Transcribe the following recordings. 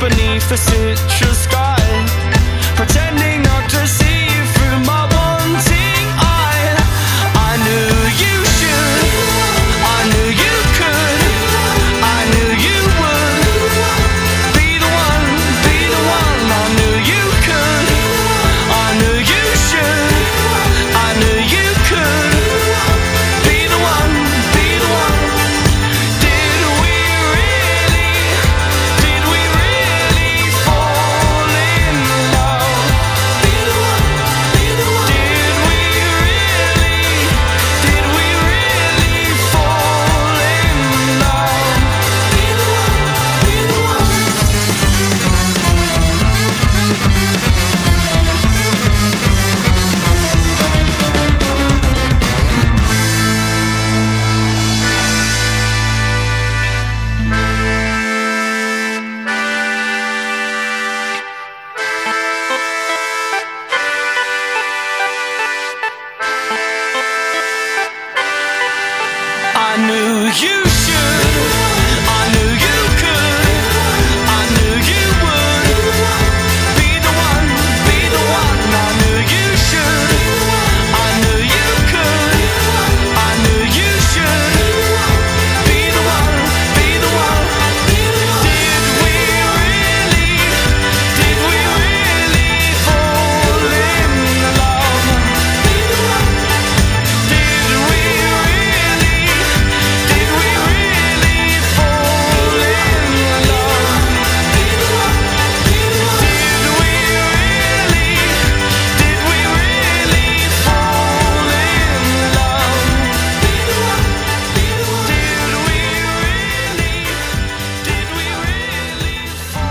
beneath the citrus sky, pretending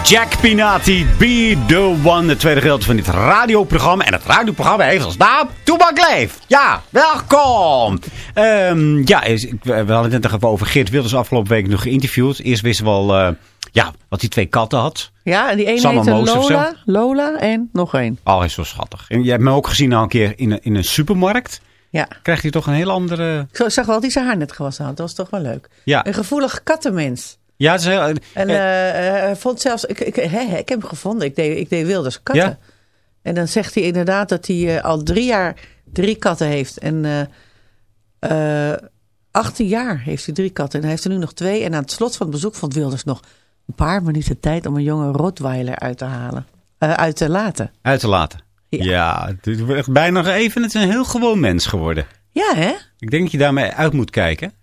Jack Pinati, Be The One. Het tweede gedeelte van dit radioprogramma. En het radioprogramma heeft als naam Toebak Leef. Ja, welkom. Ehm, ja, we hadden het net even over Geert Wilders afgelopen week nog geïnterviewd. Eerst wisten we al eh, ja, wat hij twee katten had. Ja, en die ene heette? Lola, Lola en nog één. Oh, hij is zo schattig. En je hebt me ook gezien al een keer in een, in een supermarkt. Ja. Krijgt hij toch een heel andere... Ik zag wel dat hij zijn haar net gewassen had. Dat was toch wel leuk. Ja, Een gevoelig kattenmens. Ja is heel... En eh, eh, hij vond zelfs... Ik, ik, hè, hè, ik heb hem gevonden. Ik deed, ik deed Wilders katten. Ja? En dan zegt hij inderdaad dat hij eh, al drie jaar drie katten heeft. En eh eh 18 jaar heeft hij drie katten. En hij heeft er nu nog twee. En aan het slot van het bezoek vond Wilders nog een paar minuten tijd... om een jonge Rottweiler uit te halen. eh, uit te laten. uit te laten. Ja. Ja, het wordt echt bijna nog even. Het is een heel gewoon mens geworden. Ja, hè? Ik denk dat je daarmee uit moet kijken.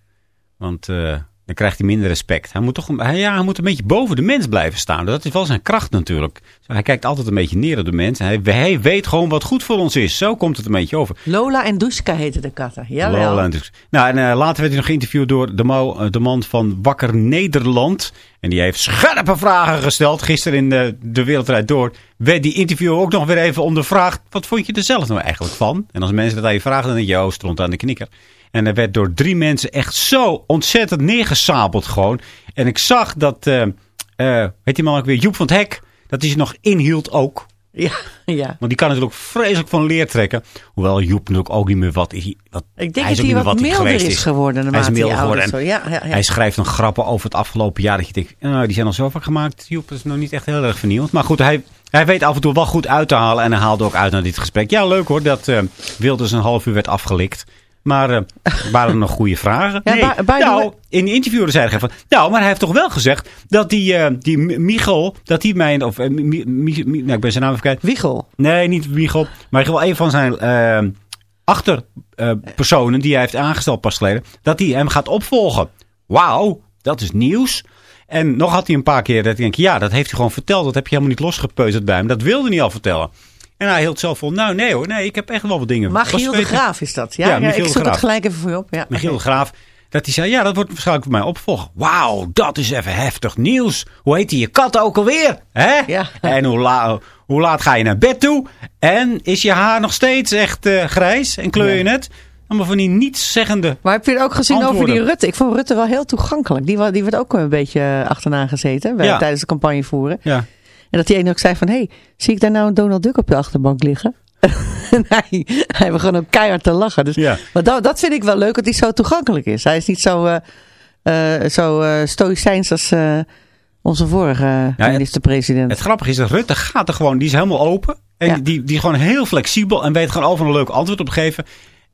Want eh, dan krijgt hij minder respect. Hij moet toch hij, ja, hij moet een beetje boven de mens blijven staan. Dat is wel zijn kracht natuurlijk. Hij kijkt altijd een beetje neer op de mens. Hij, hij weet gewoon wat goed voor ons is. Zo komt het een beetje over. Lola en Duska heten de katten. Jawel. Lola en dus- Nou, en eh, later werd hij nog geïnterviewd door de, mo- eh, de man van Wakker Nederland. En die heeft scherpe vragen gesteld. Gisteren in de, de Wereldrijd Door werd die interviewer ook nog weer even ondervraagd. Wat vond je er zelf nou eigenlijk van? En als mensen dat aan je vragen, dan denk je, oh, stond aan de knikker. En er werd door drie mensen echt zo ontzettend neergesabeld gewoon. En ik zag dat, eh eh weet die man ook weer, Joep van het Hek, dat hij ze nog inhield ook. Ja, ja. Want die kan natuurlijk vreselijk van leer trekken. Hoewel Joep natuurlijk ook niet meer wat is. Wat, Ik denk hij dat is ook hij niet meer wat hij milder geweest is geworden Hij is milder geworden. is. En Ja, ja, ja. Hij schrijft dan grappen over het afgelopen jaar. Dat je denkt, nou, die zijn al zo vaak gemaakt. Joep is nog niet echt heel erg vernieuwd. Maar goed, hij, Hij weet af en toe wel goed uit te halen. En hij haalde ook uit naar dit gesprek. Ja, leuk hoor dat eh Wilders een half uur werd afgelikt. Maar eh, waren er nog goede vragen? Ja, nee. by- by the nou, in de interview zei hij van... Nou, maar hij heeft toch wel gezegd dat die, eh, die Michel... Dat die mijn... Of, eh, Mi- Mi- Mi- nou, ik ben zijn naam even kwijt. Wiegel. Nee, niet Michel. Maar ieder geval een van zijn eh, achterpersonen die hij heeft aangesteld pas geleden. Dat hij hem gaat opvolgen. Wauw, dat is nieuws. En nog had hij een paar keer dat ik denk, ja, dat heeft hij gewoon verteld. Dat heb je helemaal niet losgepeuzeld bij hem. Dat wilde hij al vertellen. En hij hield zelf vol, nou nee hoor, nee, ik heb echt wel wat dingen. Magiel de. Graaf is dat. Ja, Ja, ja, Michiel ik zoek het gelijk even voor je op. Ja, Michiel de. Graaf. Dat hij zei, ja, dat wordt waarschijnlijk voor mij opvolgen. Wauw, dat is even heftig nieuws. Hoe heet die je kat ook alweer? Hè? Ja. En hoe, la- hoe laat ga je naar bed toe? En is je haar nog steeds echt eh, grijs en kleur je het? Allemaal van die nietszeggende... Maar heb je het ook gezien over die Rutte? Ik vond Rutte wel heel toegankelijk. Die, die werd ook een beetje eh, achterna gezeten bij- Ja. tijdens de campagne voeren. Ja. En dat die ene ook zei van, hé, hey, zie ik daar nou een Donald Duck op de achterbank liggen? en hij, begon ook keihard te lachen. Dus, Ja. Maar dat, dat vind ik wel leuk, dat hij zo toegankelijk is. Hij is niet zo, eh, eh, zo eh, stoïcijns als onze vorige het- minister-president. Het grappige is dat Rutte gaat er gewoon, die is helemaal open. En Ja. die, die is gewoon heel flexibel en weet gewoon overal een leuk antwoord op te geven.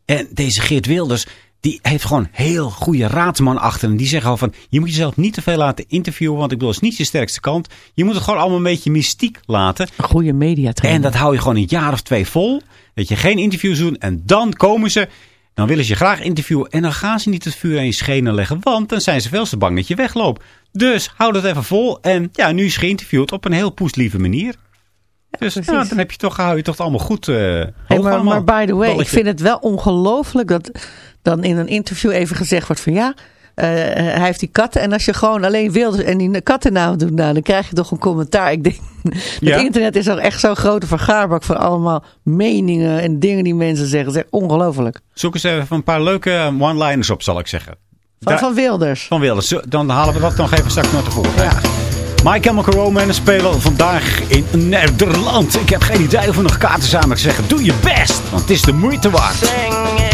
En deze Geert Wilders, die heeft gewoon heel goede raadsman achter. En die zeggen gewoon van, je moet jezelf niet te veel laten interviewen. Want ik bedoel, dat is niet je sterkste kant. Je moet het gewoon allemaal een beetje mystiek laten. Een goede mediatrainer. En dat hou je gewoon een jaar of twee vol. Dat je geen interviews doet. En dan komen ze. Dan willen ze je graag interviewen. En dan gaan ze niet het vuur aan je schenen leggen. Want dan zijn ze veel te bang dat je wegloopt. Dus hou dat even vol. En ja, nu is je geïnterviewd op een heel poeslieve manier. Dus precies. ja, dan heb je toch, hou je toch allemaal goed Hey, hoog maar, allemaal. maar by the way, ik vind het wel ongelooflijk dat dan in een interview even gezegd wordt van ja, eh, hij heeft die katten. En als je gewoon alleen wil en die kattennaam doet, nou, dan krijg je toch een commentaar. Ik denk, Ja. het internet is toch echt zo'n grote vergaarbak van allemaal meningen en dingen die mensen zeggen. Het is echt ongelooflijk. Zoek eens even een paar leuke eh, one-liners op, zal ik zeggen. Van, Wilders. van Wilders. Dan halen we dat nog even straks naar tevoren. My Chemical Romance spelen vandaag in Nederland. Ik heb geen idee of er nog kaarten zijn, maar ik zeg, doe je best. Want het is de moeite waard.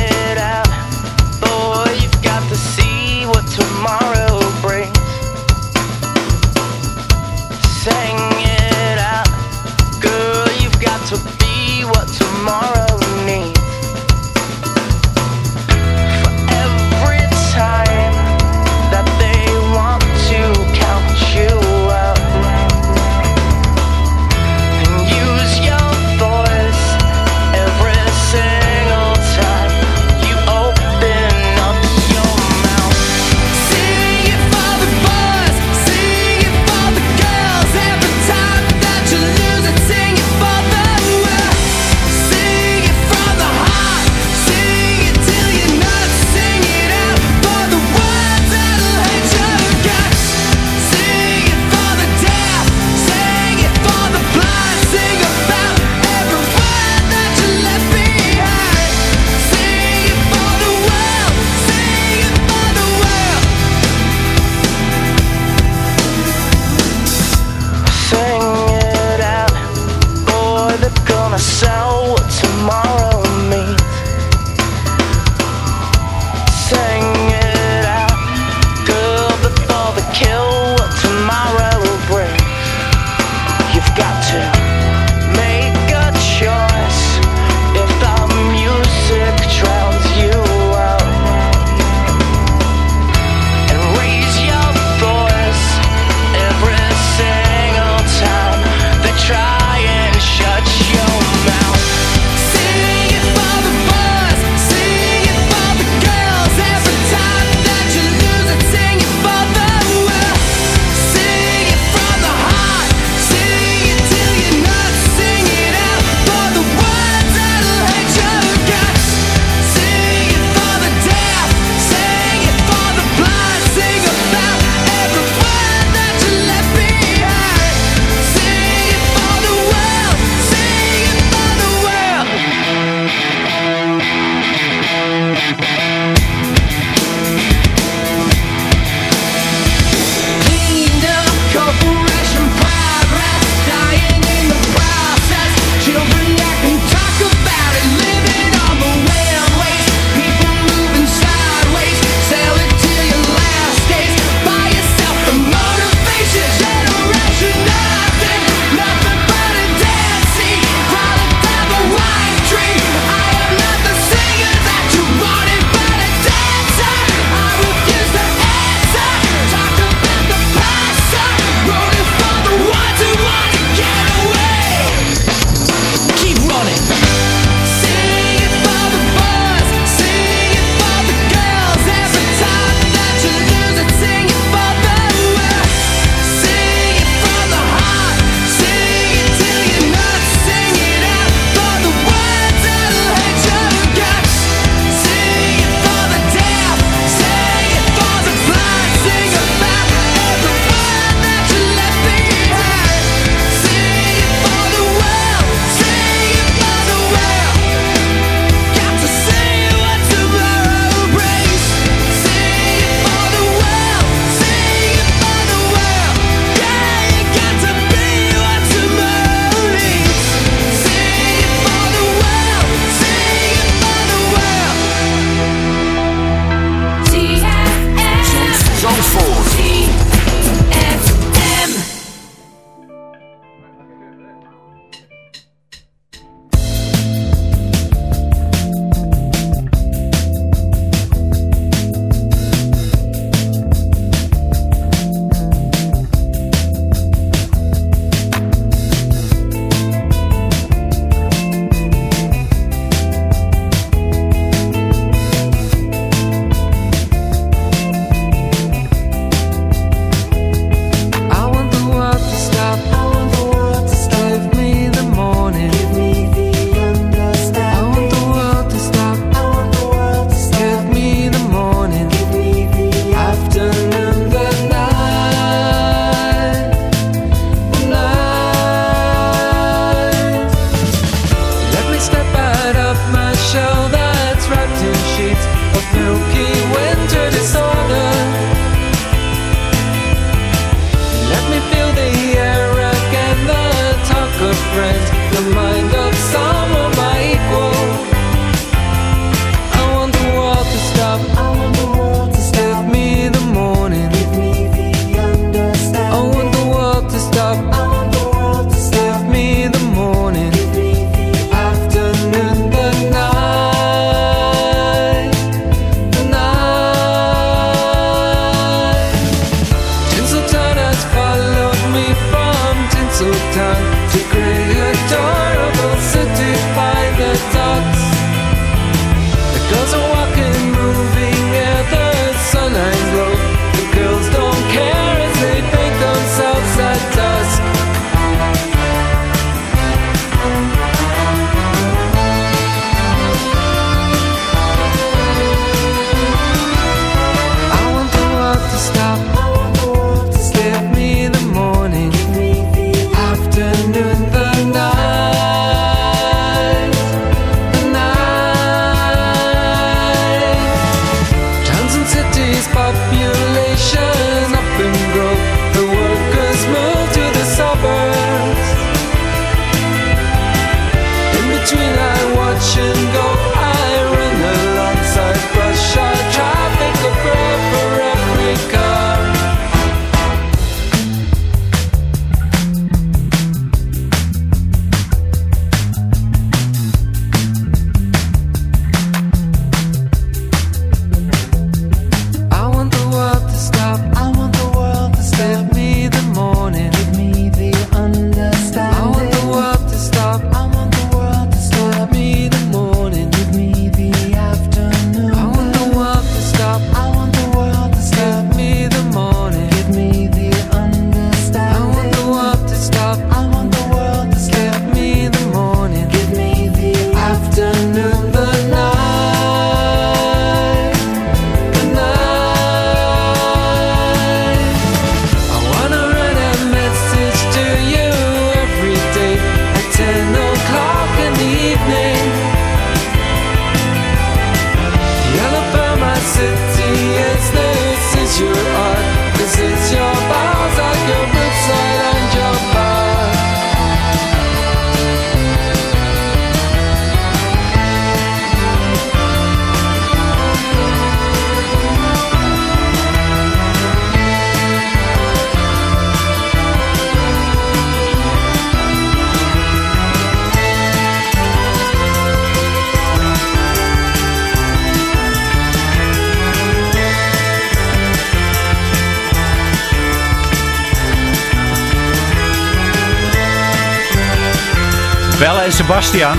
Sebastian.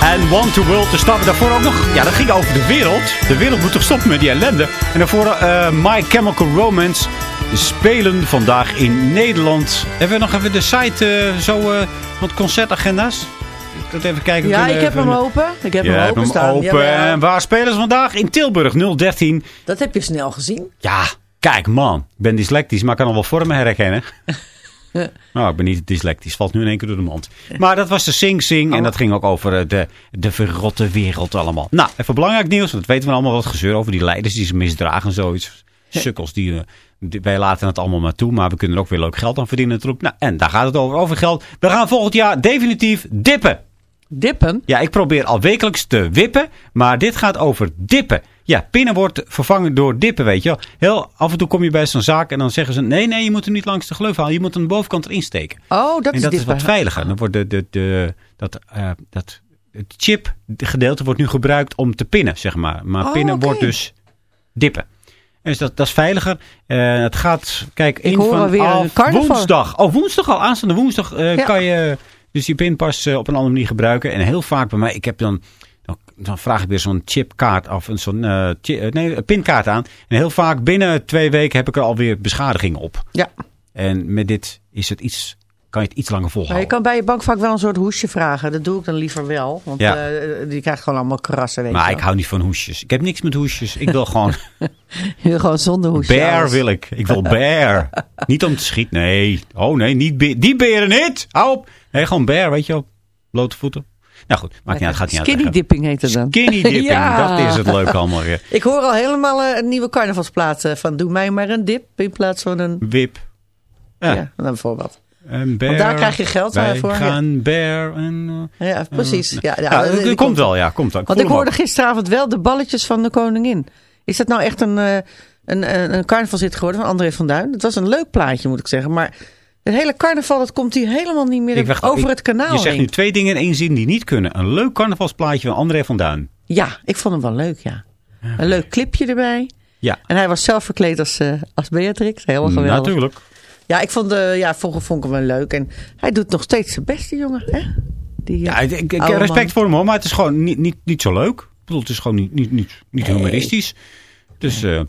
En Want to World te stappen. Daarvoor ook nog... Ja, dat ging over de wereld. De wereld moet toch stoppen met die ellende. En daarvoor uh, My Chemical Romance. Spelen vandaag in Nederland. Hebben we nog even de site uh, zo... Uh, wat concertagenda's? Dat even kijken. Ja, ik heb hem open. Ik heb hem open staan. Open. En waar spelen ze vandaag? In Tilburg 013. Dat heb je snel gezien. Ja, kijk man. Ik ben dyslectisch, maar kan al wel vormen herkennen. nou, ik ben niet dyslectisch. Valt nu in één keer door de mond. Maar dat was de Sing Sing. En oh. dat ging ook over eh, de, de verrotte wereld allemaal. Nou, even belangrijk nieuws. Want dat weten we allemaal wat gezeur over die leiders die ze misdragen en zoiets. Sukkels die, eh, die, wij laten het allemaal maar toe. Maar we kunnen er ook weer leuk geld aan verdienen natuurlijk. Nou, en daar gaat het over. Over geld. We gaan volgend jaar definitief dippen. Dippen? Ja, ik probeer al wekelijks te wippen. Maar dit gaat over dippen. Ja, pinnen wordt vervangen door dippen, weet je wel. Heel af en toe kom je bij zo'n zaak en dan zeggen ze... nee, nee, je moet hem niet langs de gleuf halen. Je moet hem aan de bovenkant erin steken. Oh, dat en is dat is wat veiliger. Dan wordt de, de, de, dat, uh, dat het chip gedeelte wordt nu gebruikt om te pinnen, zeg maar. Maar oh, pinnen okay. wordt dus dippen. Dus dat, dat is veiliger. Uh, het gaat, kijk, Ik in van woensdag. Oh, woensdag al. Aanstaande woensdag uh, Ja. kan je dus die pinpas op een andere manier gebruiken. En heel vaak bij mij, ik heb dan, dan, dan vraag ik weer zo'n chipkaart of een zo'n uh, chi- uh, nee, pinkaart aan. En heel vaak binnen twee weken heb ik er alweer beschadigingen op. Ja. En met dit is het iets, kan je het iets langer Maar volhouden. je kan bij je bank vaak wel een soort hoesje vragen. Dat doe ik dan liever wel. Want Ja. eh, die krijgt gewoon allemaal krassen. Weet maar ik hou niet van hoesjes. Ik heb niks met hoesjes. Ik wil gewoon Je wil gewoon zonder hoesje. bear alles. wil ik. Ik wil bear. niet om te schieten. Nee. Oh nee, niet be- die beren niet. Hou op. Nee, gewoon bear, weet je wel. Blote voeten. Nou goed, maakt niet uit. Gaat niet Skinny uit. dipping heet het dan. Skinny dipping. Ja. Dat is het leuk allemaal weer. Ik hoor al helemaal eh, een nieuwe carnavalsplaat eh, van doe mij maar een dip in plaats van een... Wip. Ja, Ja. dan bijvoorbeeld. Bear. Want daar krijg je geld Wij voor, gaan bear. En, uh, Ja, precies. Ja, ja, ja, eh, dat die komt wel, ja. Komt dan. Want ik hoorde gisteravond wel de balletjes van de koningin. Is dat nou echt een, eh, een, een, een carnavalzit geworden van André van Duin? Het was een leuk plaatje, moet ik zeggen. Maar het hele carnaval, dat komt hier helemaal niet meer wacht, over ik- het kanaal Je zegt heen. nu twee dingen in één zin die niet kunnen. Een leuk carnavalsplaatje van André van Duin. Ja, ik vond hem wel leuk, ja. Een leuk clipje erbij. Ja, En hij was zelf verkleed als, eh, als Beatrix. Helemaal geweldig. natuurlijk. Ja, ik vond, eh ja, vroeger vond ik hem wel leuk. En hij doet nog steeds zijn best, die jongen. Hè? Die, Ja, ik, ik, heb respect man. voor hem hoor, maar het is gewoon niet, niet, niet zo leuk. Ik bedoel, het is gewoon niet, niet, niet, humoristisch. Dus, eh,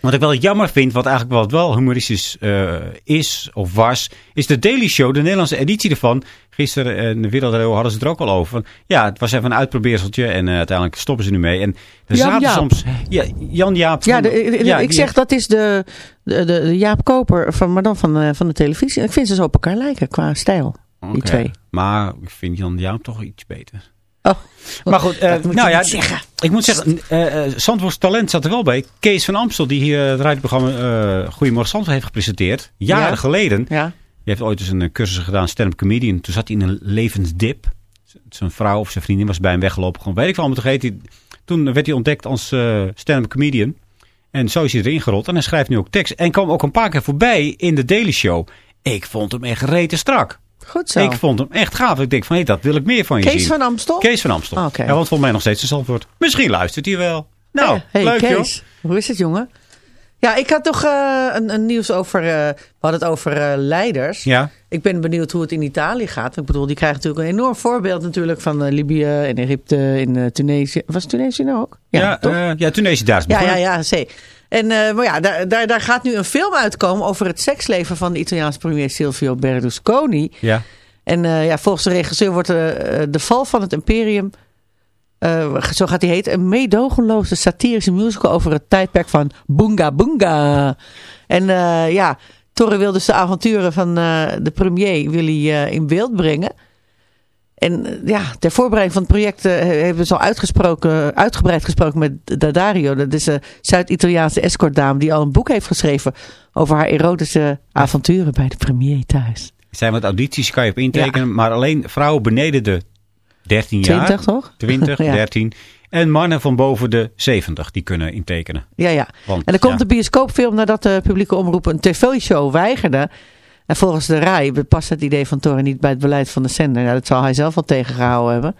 wat ik wel jammer vind, wat eigenlijk wat wel humoristisch eh, is of was, is de Daily Show, de Nederlandse editie ervan. Gisteren in de Wereldradio hadden ze het er ook al over. Van, ja, het was even een uitprobeerseltje en eh, uiteindelijk stoppen ze nu mee. En er Jan zaten Jaap. soms... Ja, Jan Jaap. Ja, van- de, de- ja, ik zeg dat is de, de, de, Jaap Koper, van, maar dan van, eh, van de televisie. Ik vind ze zo op elkaar lijken qua stijl, die twee. Maar ik vind Jan Jaap toch iets beter. Oh, Maar goed, eh, moet nou ja, zeggen. ik moet zeggen, Zandvoorts Talent zat er wel bij. Kees van Amstel, die hier het radioprogramma eh Goedemorgen Zandvoort heeft gepresenteerd. Jaren Ja. geleden. Ja. Die heeft ooit eens een cursus gedaan, stand-up comedian. Toen zat hij in een levensdip. Zijn vrouw of zijn vriendin was bij hem weggelopen. Gewoon weet ik wel, maar toen, werd hij ontdekt als eh, stand-up comedian. En zo is hij erin gerold. En hij schrijft nu ook tekst. En kwam ook een paar keer voorbij in de Daily Show. Ik vond hem echt rete strak. Goed zo. Ik vond hem echt gaaf. Ik denk van, hé, dat wil ik meer van je Kees zien. van Amstel? Kees van Amstel. Oh, Oké. Hij woont volgens mij nog steeds in Zandvoort. Misschien luistert hij wel. Nou, Eh, hey, leuk Kees. joh. Hoe is het, jongen? Ja, ik had toch eh, een, een nieuws over... eh, we hadden het over eh, leiders. Ja, Ik ben benieuwd hoe het in Italië gaat. Ik bedoel, die krijgen natuurlijk een enorm voorbeeld natuurlijk van Libië en Egypte in Tunesië. Was Tunesië nou ook? ja, ja, ja Tunesië daar is Ja, ja, begonnen. ja, zee. En, eh, maar ja, daar, daar, daar gaat nu een film uitkomen over het seksleven van de Italiaanse premier Silvio Berlusconi. Ja. En eh, ja, volgens de regisseur wordt eh, eh, de val van het imperium, zo gaat hij heten, een meedogenloze satirische musical over het tijdperk van Boonga Boonga. En ja, Torre wil dus de avonturen van de premier wil hij, in beeld brengen. En eh, ja, ter voorbereiding van het project eh, hebben ze al uitgesproken, uitgebreid gesproken met Dadario. Dat is een Zuid-Italiaanse escortdame die al een boek heeft geschreven over haar erotische avonturen bij de premier thuis. Er zijn wat audities, kan je op intekenen. Maar alleen vrouwen beneden de 13 jaar. 20 toch? 20, Ja. 13. En mannen van boven de 70, die kunnen intekenen. Ja, ja. Want, En er komt ja. de bioscoopfilm nadat de publieke omroep een tv-show weigerde. En volgens de RAI past het idee van Torre niet bij het beleid van de zender. Nou, dat zal hij zelf wel tegengehouden hebben.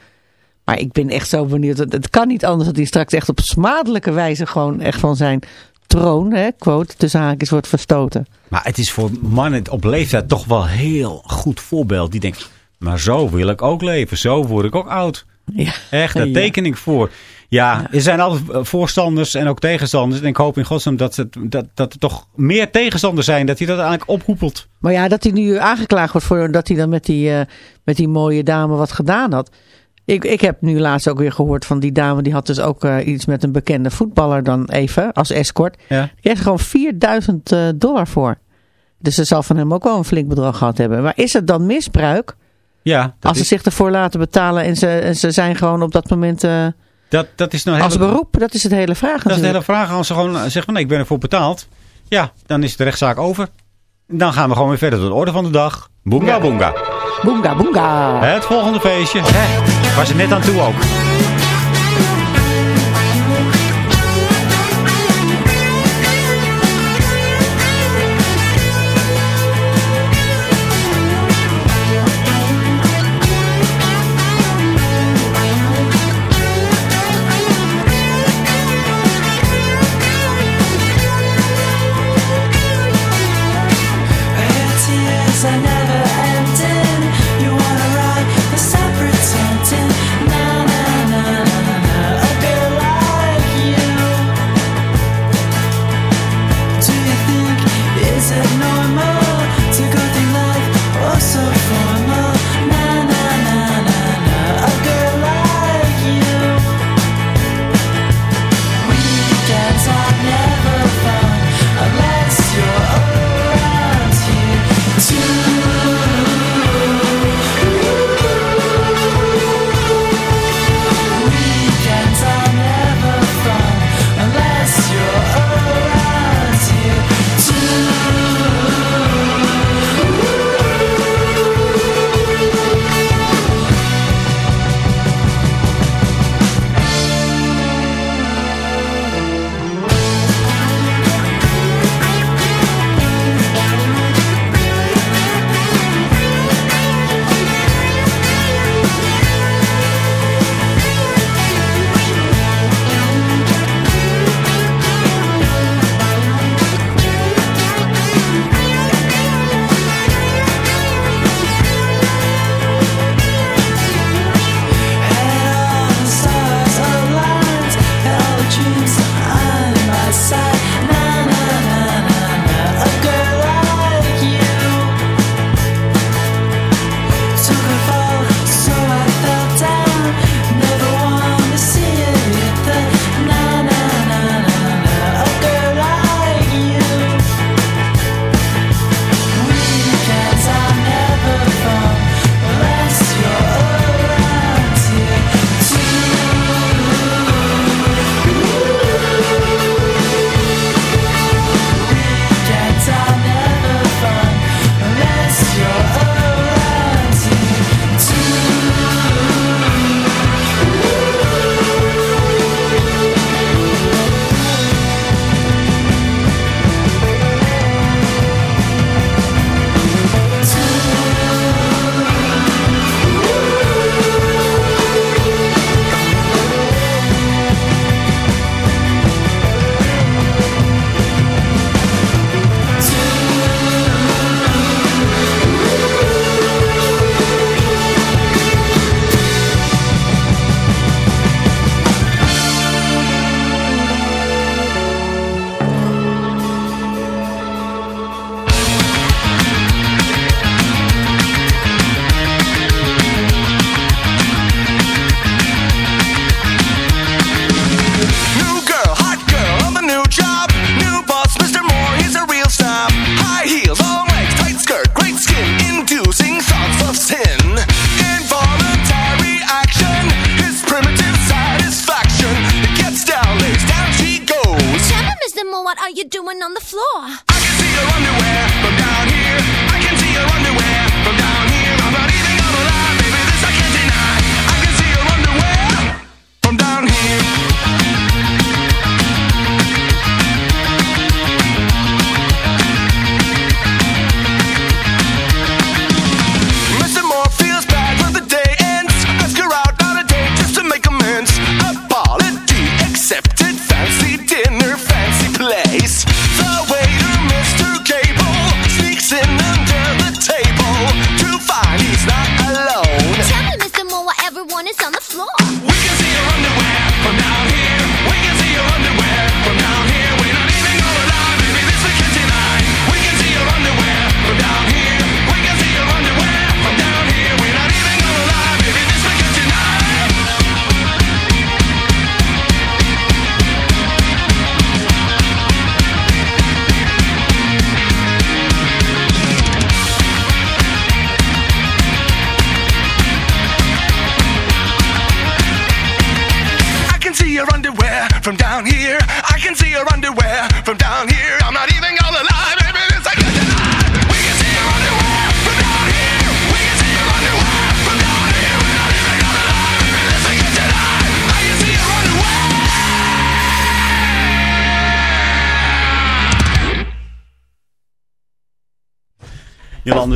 Maar ik ben echt zo benieuwd. Het, kan niet anders dat hij straks echt op smadelijke wijze gewoon echt van zijn troon, hè, quote, tussen haakjes wordt verstoten. Maar het is voor mannen op leeftijd toch wel heel goed voorbeeld. Die denken, Maar zo wil ik ook leven. Zo word ik ook oud. Ja. Echt, daar Ja. teken ik voor. Ja, er zijn altijd eh, voorstanders en ook tegenstanders. En ik hoop in godsnaam dat, het, dat, dat er toch meer tegenstanders zijn. Dat hij dat eigenlijk ophoepelt. Maar ja, dat hij nu aangeklaagd wordt voor dat hij dan met die, eh, met die mooie dame wat gedaan had. Ik, ik heb nu laatst ook weer gehoord van die dame. Die had dus ook eh, iets met een bekende voetballer dan even als escort. Ja. Die kreeg er gewoon 4000 eh, dollar voor. Dus ze zal van hem ook wel een flink bedrag gehad hebben. Maar is het dan misbruik? Ja, als ze is, zich ervoor laten betalen en ze, en ze zijn gewoon op dat moment eh, dat, dat is nou als hele- beroep? Dat is het hele vraag Dat is de hele vraag. Als ze gewoon zeggen van nee, ik ben ervoor betaald. Ja, dan is de rechtszaak over. Dan gaan we gewoon weer verder tot de orde van de dag. Boonga boonga. Boonga, boonga. Het volgende feestje. Hè, was er net aan toe ook.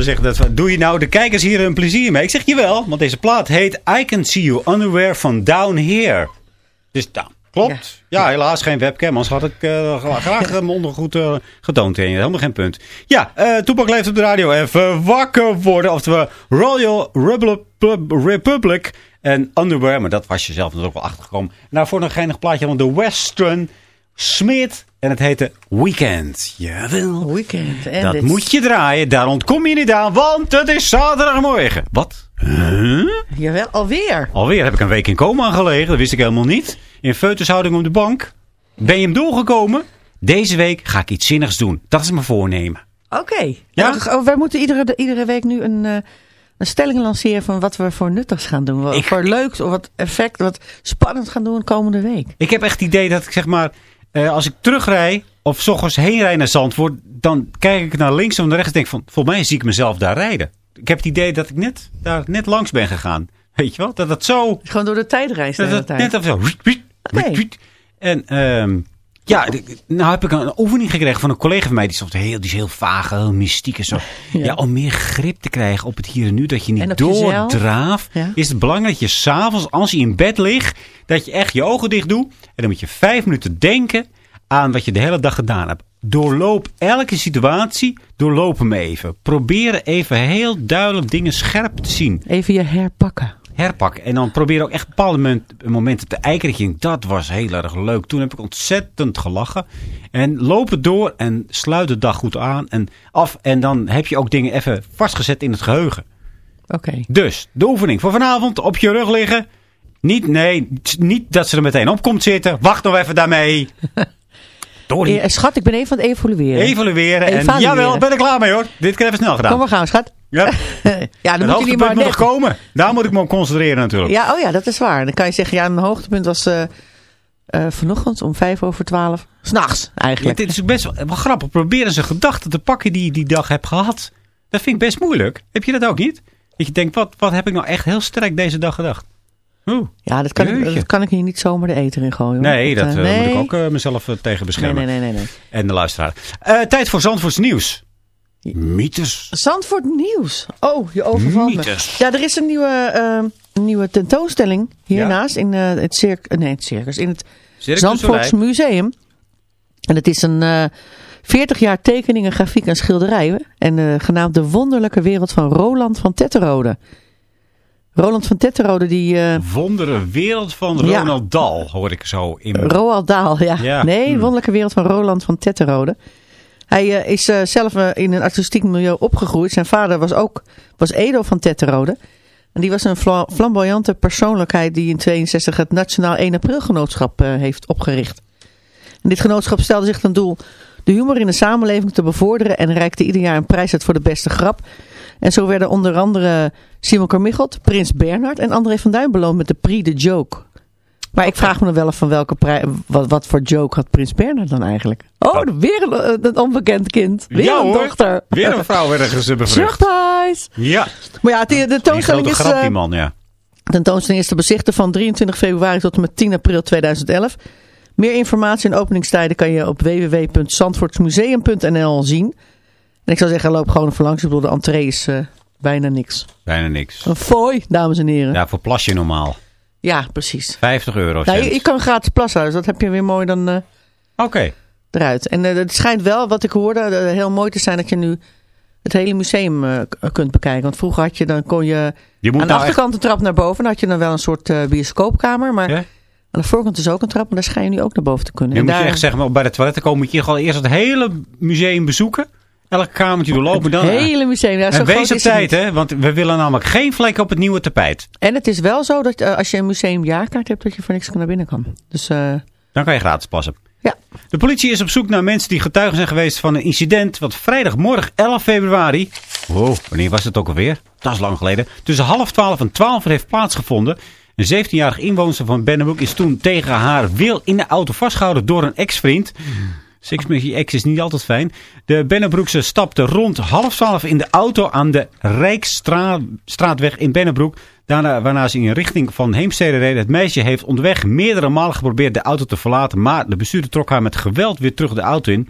Zegt dat, doe je nou de kijkers hier een plezier mee? Ik zeg je wel, want deze plaat heet I Can See You Underwear from Down Here. Dus nou, klopt. Ja, helaas geen webcam, anders had ik eh, gra- graag mijn ondergoed eh, getoond. Helemaal geen punt. Ja, eh Toepak leeft op de radio. Even wakker worden. Oftewel Royal Republic, Republic en Underwear. Maar dat was je zelf natuurlijk wel achtergekomen. Nou, voor een geinig plaatje van de Western Smith. En het heette Weekend. Jawel. Weekend. En Dat dit- moet je draaien, daar ontkom je niet aan, want het is zaterdagmorgen. Wat? Huh? Jawel, alweer. Alweer heb ik een week in coma gelegen, dat wist ik helemaal niet. In feutushouding op de bank. Ben je hem doorgekomen? Deze week ga ik iets zinnigs doen. Dat is mijn voornemen. Oké. Ja? Oh, wij moeten iedere, iedere week nu een, eh, een stelling lanceren van wat we voor nuttigs gaan doen. Wat Ik- voor leuks of wat effect, wat spannend gaan doen komende week. Ik heb echt het idee dat ik zeg maar, eh, als ik terugrij of s ochtends heen rijd naar Zandvoort, dan kijk ik naar links of naar rechts en denk van, volgens mij zie ik mezelf daar rijden. Ik heb het idee dat ik net, daar net langs ben gegaan. Weet je wel? Dat het zo Gewoon door de Dat tijd. net of zo. En ehm, ja, nou heb ik een oefening gekregen van een collega van mij. Die heel, die is heel vaag, heel mystiek en zo. Ja. om meer grip te krijgen op het hier en nu. Dat je niet doordraaft. Ja. Is het belangrijk dat je s'avonds, als je in bed ligt. Dat je echt je ogen dicht doet. En dan moet je vijf minuten denken aan wat je de hele dag gedaan hebt. Doorloop elke situatie. Doorloop hem even. Probeer even heel duidelijk dingen scherp te zien Even je herpakken. Herpakken. En dan probeer ook echt bepaalde moment- momenten te eikeren. Dat was heel erg leuk. Toen heb ik ontzettend gelachen. En loop het door en sluit de dag goed aan en af. En dan heb je ook dingen even vastgezet in het geheugen. Oké. Dus, de oefening voor vanavond. Op je rug liggen. Niet, nee, niet dat ze er meteen op komt zitten. Wacht nog even daarmee. Door Eh, schat, ik ben even aan het evalueren. evalueren. En Evalueren. jawel, ben ik klaar mee hoor. Dit keer even snel gedaan. Kom maar gaan, schat. Ja. ja, dan Het moet je maar moet nog komen. Daar moet ik me op concentreren natuurlijk. Ja, oh ja, dat is waar. Dan kan je zeggen, ja, mijn hoogtepunt was eh, vanochtend om vijf over twaalf. S'nachts Ja, eigenlijk. dit is ook best wel, wel grappig. Probeer eens een gedachte te pakken die je die dag hebt gehad. Dat vind ik best moeilijk. Heb je dat ook niet? Dat je denkt, wat, wat heb ik nou echt heel sterk deze dag gedacht? Oeh. Ja, dat kan, ik, dat kan ik hier niet zomaar de eter in gooien. hoor. Nee, dat eh, nee. moet ik ook mezelf tegen beschermen. nee, nee, nee, nee. En de luisteraar. Tijd voor Zandvoorts nieuws. Mythes. Zandvoort Nieuws. Oh, je overvalt me. Ja, er is een nieuwe, eh, nieuwe tentoonstelling hiernaast in eh, het, circ nee, het circus. In het Zandvoorts. Museum. En het is een eh 40 jaar tekeningen, grafiek en schilderijen. En genaamd De Wonderlijke Wereld van Roland van Tetterode. Roland van Tetterode, die... Wondere wereld van Ja. Ronald Dahl, hoor ik zo in. Roald Dahl, ja. Ja. Nee, Hmm. Wonderlijke Wereld van Roland van Tetterode. Hij eh, is eh, zelf eh, in een artistiek milieu opgegroeid. Zijn vader was ook was Edo van Tetterode. En die was een fla- flamboyante persoonlijkheid die in 62 het Nationaal 1 April Genootschap heeft opgericht. En dit genootschap stelde zich ten doel de humor in de samenleving te bevorderen en reikte ieder jaar een prijs uit voor de beste grap. En zo werden onder andere Simon Carmichelt, Prins Bernhard en André van Duin beloond met de Prix de Joke. Maar ik vraag me dan wel af van welke prij, wat, wat voor joke had Prins Bernhard dan eigenlijk? Oh, weer een, een onbekend kind. Weer Ja, een hoor. dochter. Weer een vrouw ergens eh, bevrucht. Ja. Maar ja, de, de grote is, grap, eh, die man, ja. de tentoonstelling is te bezichten van 23 februari tot en met 10 april 2011. Meer informatie en openingstijden kan je op www.zandvoortsmuseum.nl zien. En ik zou zeggen, loop gewoon even langs. Ik bedoel, de entree is eh, bijna niks. Bijna niks. Een fooi, dames en heren. Ja, Ja, voor plasje normaal. Precies. 50 euro. Nou, je, je kan gratis plassen, dus dat heb je weer mooi dan Oké. eruit. En eh, het schijnt wel, wat ik hoorde, eh, heel mooi te zijn dat je nu het hele museum kunt bekijken. Want vroeger had je, dan kon je aan de nou echt... achterkant een trap naar boven. Dan had je dan wel een soort bioscoopkamer. Maar Ja? aan de voorkant is ook een trap. En daar schijn je nu ook naar boven te kunnen. Je En moet je echt zeggen, maar bij de toiletten komen moet je gewoon eerst het hele museum bezoeken. Elk kamertje doorlopen. Dan, hele museum. Ja, zo en wees op het tijd, hè? Want we willen namelijk geen vlek op het nieuwe tapijt. En het is wel zo dat eh, als je een museumjaarkaart hebt, dat je voor niks naar binnen kan. Dus eh, Dan kan je gratis plassen. ja. De politie is op zoek naar mensen die getuigen zijn geweest van een incident... wat vrijdagmorgen 11 februari... Wow, wanneer was het ook alweer? Dat is lang geleden. Tussen half twaalf en twaalf heeft plaatsgevonden. Een 17-jarige inwoner van Bennebroek is toen tegen haar wil in de auto vastgehouden door een ex-vriend. Je ex is niet altijd fijn. De Bennebroekse stapte rond half twaalf in de auto aan de Rijksstraatweg in Bennebroek. Daarna, waarna ze in richting van Heemstede reden. Het meisje heeft onderweg meerdere malen geprobeerd de auto te verlaten. Maar de bestuurder trok haar met geweld weer terug de auto in.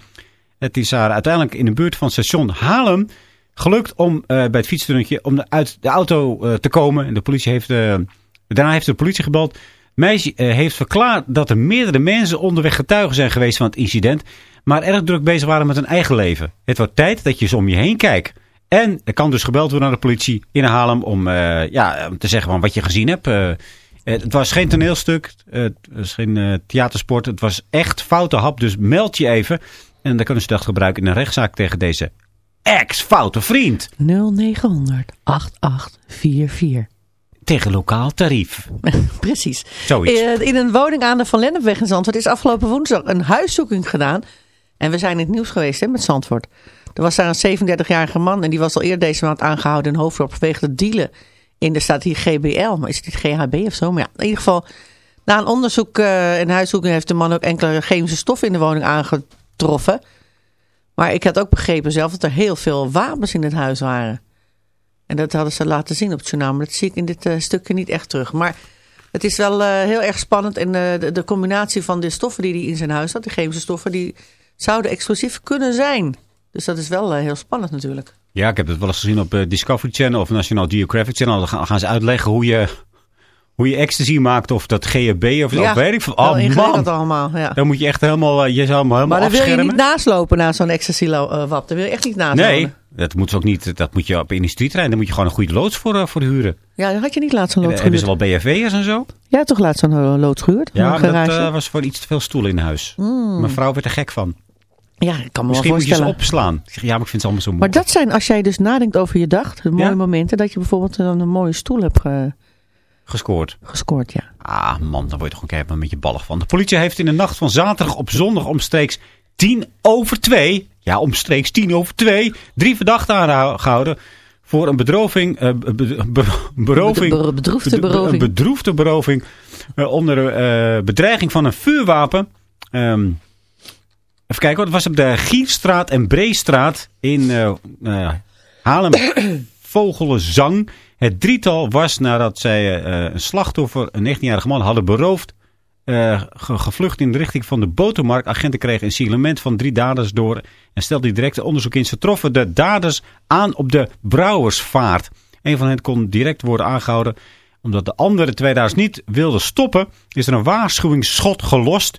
Het is haar uiteindelijk in de buurt van station Haarlem gelukt om eh, bij het fietstunneltje om de- uit de auto eh, te komen. En de politie heeft, eh, daarna heeft de politie gebeld. Meisje eh, heeft verklaard dat er meerdere mensen onderweg getuigen zijn geweest van het incident. Maar erg druk bezig waren met hun eigen leven. Het wordt tijd dat je eens om je heen kijkt. En er kan dus gebeld worden naar de politie in Haarlem om eh, ja, te zeggen wat je gezien hebt. Eh, het was geen toneelstuk, het was geen theatersport. Het was echt foute hap, dus meld je even. En dan kunnen ze dat gebruiken in een rechtszaak tegen deze ex-foute vriend. 0900 8844. Tegen lokaal tarief. Precies. Zoiets. Eh, In een woning aan de Van Lennepweg in Zandvoort is afgelopen woensdag een huiszoeking gedaan. En we zijn in het nieuws geweest hè, met Zandvoort. Er was daar een 37-jarige man en die was al eerder deze maand aangehouden in Hoofddorp vanwege het dealen. In de staat hier GBL, maar is het niet GHB of zo? Maar ja, in ieder geval, na een onderzoek eh en huiszoeking heeft de man ook enkele chemische stoffen in de woning aangetroffen. Maar ik had ook begrepen zelf dat er heel veel wapens in het huis waren. En dat hadden ze laten zien op. Maar dat zie ik in dit eh, stukje niet echt terug. Maar het is wel eh, heel erg spannend. En eh, de, de combinatie van de stoffen die hij in zijn huis had, de chemische stoffen, die zouden explosief kunnen zijn. Dus dat is wel heel spannend natuurlijk. Ja, ik heb het wel eens gezien op Discovery Channel of National Geographic Channel. Dan gaan, gaan ze uitleggen hoe je, hoe je ecstasy maakt of dat GHB of, of weet ik veel. Oh man, allemaal. Ja. dan moet je echt helemaal, je zou helemaal Maar dan wil je niet naslopen na zo'n ecstasy-wap. Dan wil je echt niet naslopen. nee, dat moet ze ook niet. Dat moet je op industrieterrein. Daar moet je gewoon een goede loods voor, eh, voor huren. Ja, dan had je niet laatst zo'n En, loods eh, hebben ze gehuurd. wel BFW'ers en zo? Hebt toch laatst zo'n eh, loods gehuurd? Ja, Een maar dat garage? eh, was voor iets te veel stoelen in huis. Mijn vrouw werd er gek van. ja, ik kan me Misschien wel moet je ze opslaan. Ja, maar ik vind ze allemaal zo Maar moeilijk. dat zijn, als jij dus nadenkt over je dag, de mooie Ja? momenten, dat je bijvoorbeeld een, een mooie stoel hebt ge- Gescoord. gescoord, ja. Ah man, dan word je toch een keer een beetje ballig van. De politie heeft in de nacht van zaterdag op zondag omstreeks tien over twee... Ja, omstreeks tien over twee... drie verdachten aangehouden voor een bedroving... eh, be- be- be- beroving Be- be- bedroefde bed- beroving. Een bedroefde beroving eh, onder eh, bedreiging van een vuurwapen... Ehm, even kijken, het was op de Gierstraat en Breestraat in eh eh, Haarlem Vogelenzang. Het drietal was nadat zij eh, een slachtoffer, een 19-jarige man, hadden beroofd. Eh, ge- gevlucht in de richting van de botermarkt. Agenten kregen een signalement van drie daders door en stelden direct onderzoek in. Ze troffen de daders aan op de Brouwersvaart. Een van hen kon direct worden aangehouden. Omdat de andere twee daders niet wilden stoppen, is er een waarschuwingsschot gelost.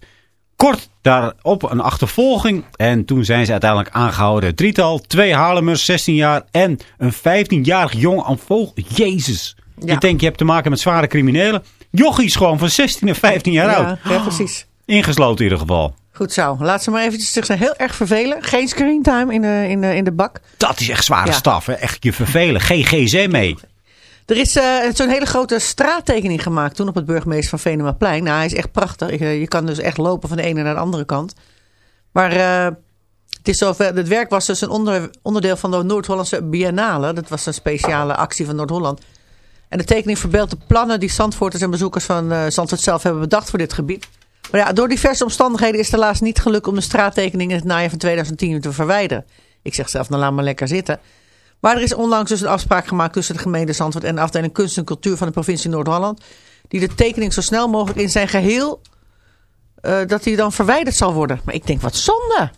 Kort daarop een achtervolging. En toen zijn ze uiteindelijk aangehouden. Drietal, twee Haarlemmers, 16 jaar en een 15-jarig jong aan vogel. Jezus. Ja. Je denkt je hebt te maken met zware criminelen. Jochies gewoon van 16 en 15 jaar oud. Ja, precies. Ingesloten in ieder geval. Goed zo. Laat ze maar eventjes zich heel erg vervelen. Geen screentime in de, in de, in de bak. Dat is echt zware Ja. staf. Hè? Echt je vervelen. Geen GZ mee. Er is eh, zo'n hele grote straattekening gemaakt toen op het burgemeester van Venemaplein. Nou, hij is echt prachtig. Je, je kan dus echt lopen van de ene naar de andere kant. Maar eh, het, is zover, het werk was dus een onder, onderdeel van de Noord-Hollandse Biennale. Dat was een speciale actie van Noord-Holland. En de tekening verbeeldt de plannen die Zandvoorters en bezoekers van eh Zandvoort zelf hebben bedacht voor dit gebied. Maar ja, door diverse omstandigheden is het helaas niet gelukt om de straattekening in het najaar van 2010 te verwijderen. Ik zeg zelf, nou laat maar lekker zitten. Maar er is onlangs dus een afspraak gemaakt tussen de gemeente Zandvoort en de afdeling Kunst en Cultuur van de provincie Noord-Holland. Die de tekening zo snel mogelijk in zijn geheel, eh, dat die dan verwijderd zal worden. Maar ik denk, wat zonde.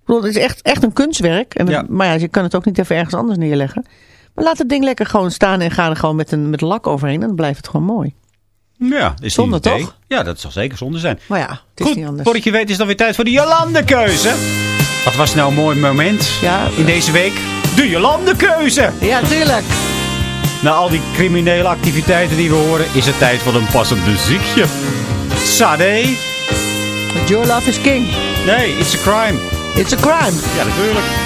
Ik bedoel, het is echt, echt een kunstwerk. En, Ja. Maar ja, je kan het ook niet even ergens anders neerleggen. Maar laat het ding lekker gewoon staan en ga er gewoon met een met lak overheen. En dan blijft het gewoon mooi. Ja, is Zonde, toch? Ja, dat zal zeker zonde zijn. Maar ja, het is Goed, niet anders. voordat je weet is dan weer tijd voor de Jolandekeuze. Wat was nou een mooi moment Ja. in deze week? De Jolandekeuze! Ja, tuurlijk. Na al die criminele activiteiten die we horen, is het tijd voor een passend muziekje. Sade? Your love is king. Nee, it's a crime. It's a crime. Ja, natuurlijk.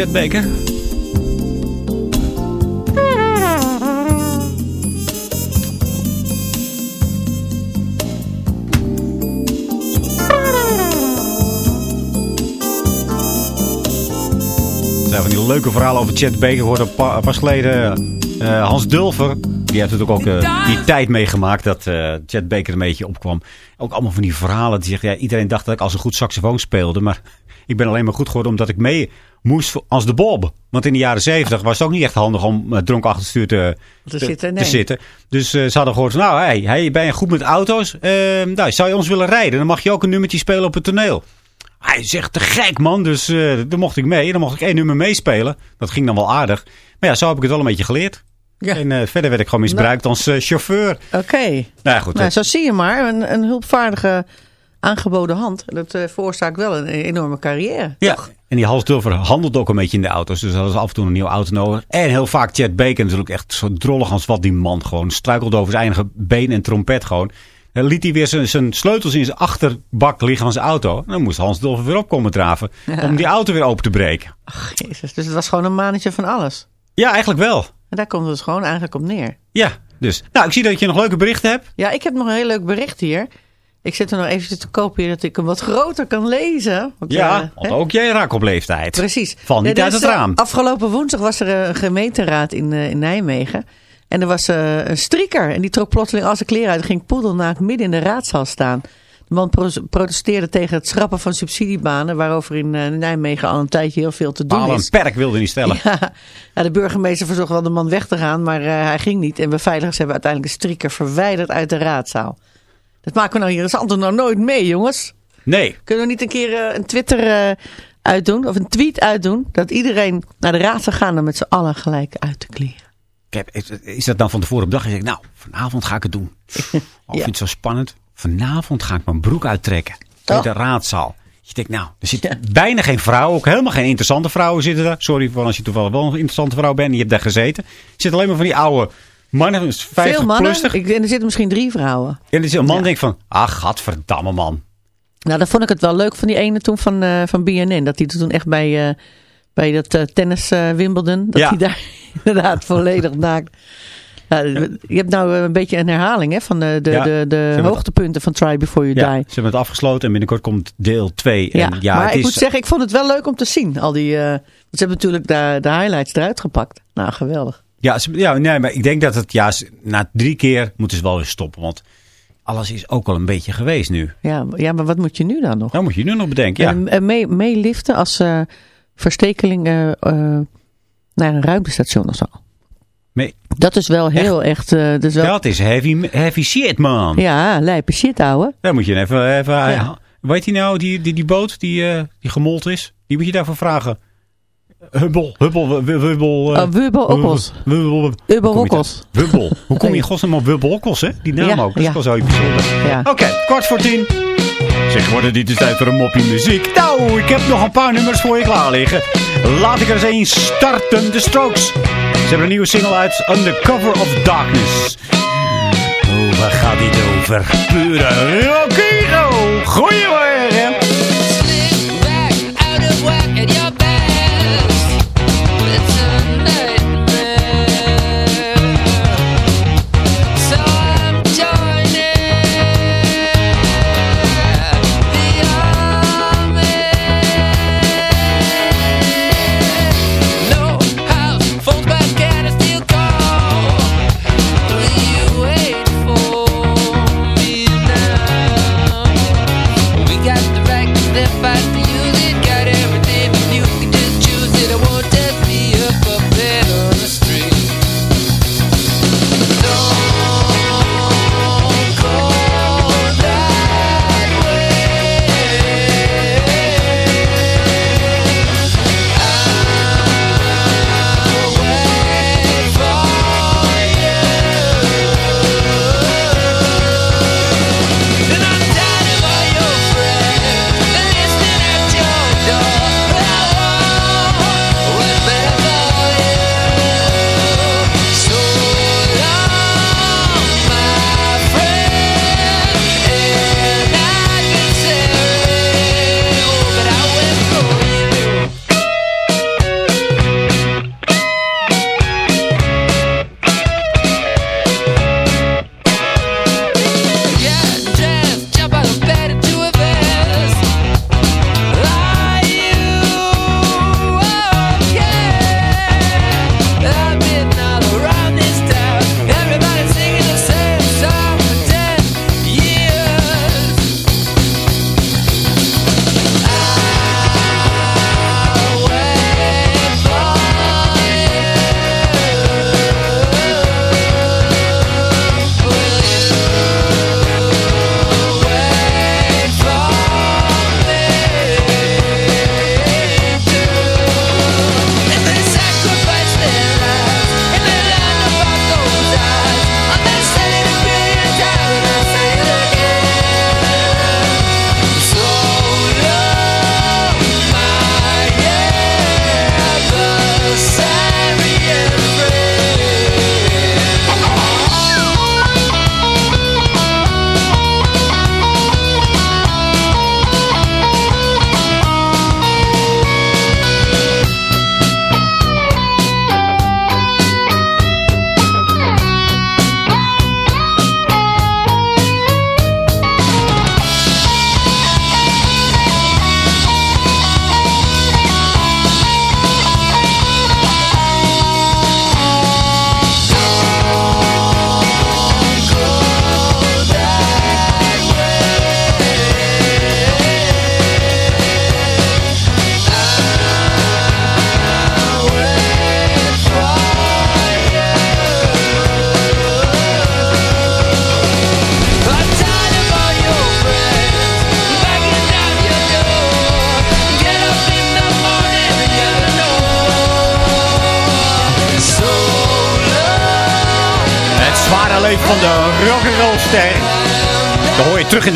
Chet Baker. Er zijn van die leuke verhalen over Chet Baker. Hoorde pa- pas geleden eh, Hans Dulfer. Die heeft natuurlijk ook eh, die tijd meegemaakt dat eh Chet Baker een beetje opkwam. Ook allemaal van die verhalen. Die zeggen, ja, iedereen dacht dat ik als een goed saxofoon speelde. Maar ik ben alleen maar goed geworden omdat ik mee moest als de Bob. Want in de jaren zeventig was het ook niet echt handig om eh, dronken achter het stuur te, Te zitten, nee. te zitten. Dus eh, ze hadden gehoord nou, hey, hey, ben je goed met auto's? Eh, nou, zou je ons willen rijden? Dan mag je ook een nummertje spelen op het toneel. Hij zegt te gek man, dus eh dan mocht ik mee. Dan mocht ik één nummer meespelen. Dat ging dan wel aardig. Maar ja, zo heb ik het wel een beetje geleerd. Ja. En verder werd ik gewoon misbruikt als eh, chauffeur. Oké. Nou ja, goed. Nou, zo zie je maar. Een, een hulpvaardige aangeboden hand. Dat eh, veroorzaakt wel een enorme carrière. ja. toch? En die Hans Dulfer handelt ook een beetje in de auto's. Dus hadden ze af en toe een nieuwe auto nodig. En heel vaak Chet Baker natuurlijk echt zo drollig als wat die man gewoon. Struikelde over zijn eigen been en trompet gewoon. Dan liet hij weer zijn, zijn sleutels in zijn achterbak liggen van zijn auto. En dan moest Hans Dulfer weer opkomen draven. Om die auto weer open te breken. Ach, jezus. Dus het was gewoon een mannetje van alles. Ja, eigenlijk wel. En daar komt het dus gewoon eigenlijk op neer. Ja, dus. Nou, ik zie dat je nog leuke berichten hebt. Ja, ik heb nog een heel leuk bericht hier. Ik zit er nog even te hier dat ik hem wat groter kan lezen. Want, Ja, eh, want ook jij raakt op leeftijd. Precies. Val niet uit dus, het eh, raam. Afgelopen woensdag was er een gemeenteraad in, eh, in Nijmegen. En er was een strieker. En die trok plotseling al zijn kleren uit en ging poedelnaakt midden in de raadzaal staan. De man pro- protesteerde tegen het schrappen van subsidiebanen... waarover in Nijmegen al een tijdje heel veel te doen is. een perk wilde niet stellen. Ja, ja, de burgemeester verzocht wel de man weg te gaan, maar hij ging niet. En beveiligers hebben uiteindelijk de strieker verwijderd uit de raadzaal. Dat maken we nou hier in Zandvoort nou nooit mee, jongens. Nee. Kunnen we niet een keer eh, een Twitter eh, uitdoen, of een tweet uitdoen, dat iedereen naar de raad zou gaan en met z'n allen gelijk uit te kleren. Is- dat dan van tevoren op dag? En zeg ik, nou, vanavond ga ik het doen. Oh, ik vind het zo spannend. Vanavond ga ik mijn broek uittrekken. In Toch? de raadzaal. Je denkt, nou, er zitten bijna geen vrouwen. Ook helemaal geen interessante vrouwen zitten daar. Sorry voor als je toevallig wel een interessante vrouw bent en je hebt daar gezeten. Er zitten alleen maar van die oude mannen, dus 50 Veel mannen, plustig. ik, en er zitten misschien drie vrouwen. En dus een man Ja. denkt van, ach, gadverdamme man. Nou, dan vond ik het wel leuk van die ene toen van, eh, van BNN. Dat hij toen echt bij, eh, bij dat eh, tennis Wimbledon, dat Ja. hij daar inderdaad volledig naakt... Ja, je hebt nou een beetje een herhaling hè, van de, de, Ja, de, hoogtepunten van Try Before You Ja, Die. ze hebben het afgesloten en binnenkort komt deel 2. Ja, maar het ik is, moet zeggen, ik vond het wel leuk om te zien. Al die, ze hebben natuurlijk de, de highlights eruit gepakt. Nou, geweldig. Ja, ja, nee, maar ik denk dat het, ja, na drie keer moeten ze wel weer stoppen. Want alles is ook al een beetje geweest nu. Ja, ja, maar wat moet je nu dan nog? Dat moet je nu nog bedenken. Ja, mee, meeliften als eh verstekeling eh, eh, naar een ruimtestation of zo. mee- Dat is wel heel echt... eh, dat is wel, dat is heavy, heavy shit, man. ja, lijpe shit, ouwe. Daar moet je even... even Ja. Weet je nou, die, die, die boot die, eh, die gemold is? Die moet je daarvoor vragen. Hubbel, hubbel, wu- wubbel... eh, Oh, Wubbel Okkels. wubbel- hoe kom je Okkels. dat? Wubbel. Hoe kom je in godsnaam op Wubbel Okkels, hè? Die naam Ja, ook. Dat is wel zoiets bijzonders. Ja. Oké, kwart voor tien. Zeg, worden dit is tijd voor een moppie muziek. Nou, ik heb nog een paar nummers voor je klaar liggen. Laat ik er eens eens starten. De Strokes. Ze hebben een nieuwe single uit Undercover of Darkness. Oh, waar gaat dit over? Pure rockero. Goeiemorgen.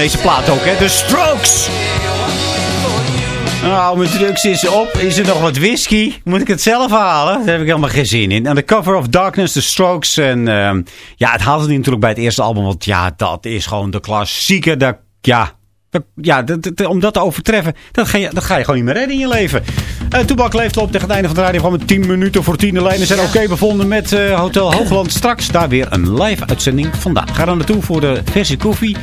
Deze plaat ook, hè. De Strokes. Nou, mijn drugs is op. Is er nog wat whisky? Moet ik het zelf halen? Daar heb ik helemaal geen zin in. En de Cover of Darkness, de Strokes. En ehm, ja, het haalde niet natuurlijk bij het eerste album. Want ja, dat is gewoon de klassieker. De, ja, de- ja om dat te overtreffen, dat ga, je, dat ga je gewoon niet meer redden in je leven. Uh, Toebak leeft op tegen het einde van de radio. Gewoon met 10 minuten voor 10. De lijnen zijn oké bevonden met eh, Hotel Hoogland. Straks daar weer een live uitzending vandaag. Ga er naartoe voor de verse koffie.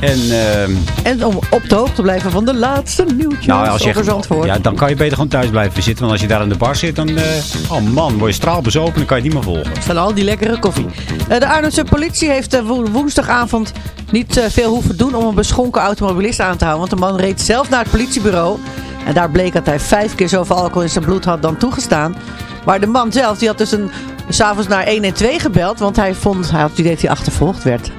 En... ehm, En om op de hoogte te blijven van de laatste nieuwtjes nou, als je over Zandvoort. ja, dan kan je beter gewoon thuis blijven zitten. Want als je daar aan de bar zit, dan... eh, oh man, word je straalbezopen dan kan je het niet meer volgen. Van al die lekkere koffie. Eh, de Arnhemse politie heeft eh, wo- woensdagavond niet veel hoeven doen om een beschonken automobilist aan te houden. Want de man reed zelf naar het politiebureau. En daar bleek dat hij vijf keer zoveel alcohol in zijn bloed had dan toegestaan. Maar de man zelf, die had dus een, s'avonds naar 112 gebeld. Want hij vond, hij had het idee dat hij achtervolgd werd.